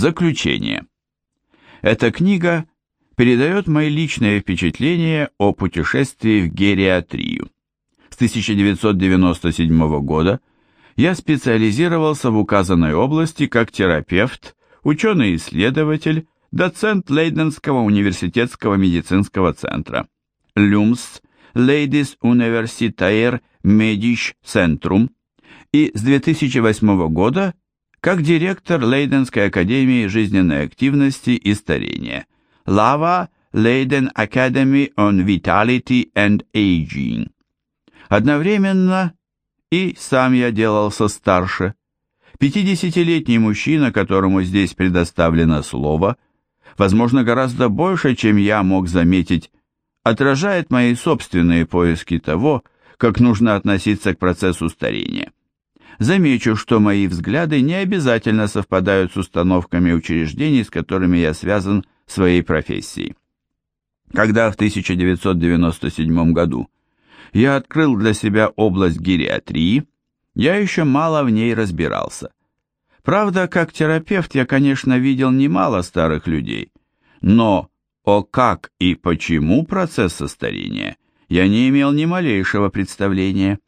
Заключение. Эта книга передает мои личные впечатления о путешествии в гериатрию. С 1997 года я специализировался в указанной области как терапевт, ученый-исследователь, доцент Лейденского университетского медицинского центра. Люмс Ladies Universitair Medisch Centrum и с 2008 года как директор Лейденской академии жизненной активности и старения Lava Leiden Academy on Vitality and Aging. Одновременно и сам я делался старше. Пятидесятилетний мужчина, которому здесь предоставлено слово, возможно, гораздо больше, чем я мог заметить, отражает мои собственные поиски того, как нужно относиться к процессу старения. Замечу, что мои взгляды не обязательно совпадают с установками учреждений, с которыми я связан своей профессией. Когда в 1997 году я открыл для себя область гериатрии, я еще мало в ней разбирался. Правда, как терапевт я, конечно, видел немало старых людей, но о как и почему процесса старения я не имел ни малейшего представления.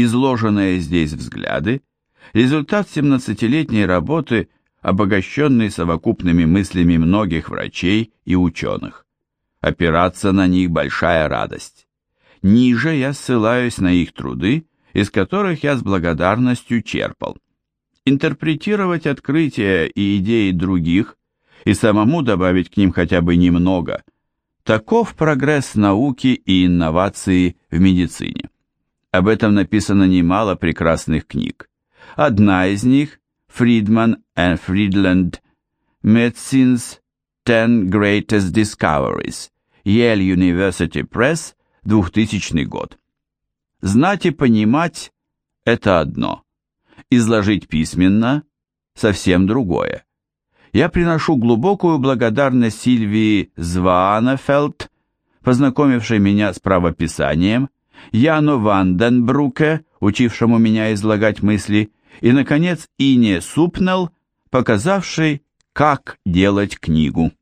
Изложенные здесь взгляды – результат 17-летней работы, обогащенной совокупными мыслями многих врачей и ученых. Опираться на них – большая радость. Ниже я ссылаюсь на их труды, из которых я с благодарностью черпал. Интерпретировать открытия и идеи других и самому добавить к ним хотя бы немного – таков прогресс науки и инновации в медицине. Об этом написано немало прекрасных книг. Одна из них – Friedman and Friedland Medicine's Ten Greatest Discoveries, Yale University Press, 2000 год. Знать и понимать – это одно. Изложить письменно – совсем другое. Я приношу глубокую благодарность Сильвии Зваанефелд, познакомившей меня с правописанием, Яну Ванденбруке, учившему меня излагать мысли, и, наконец, Ине Супнел, показавшей, как делать книгу.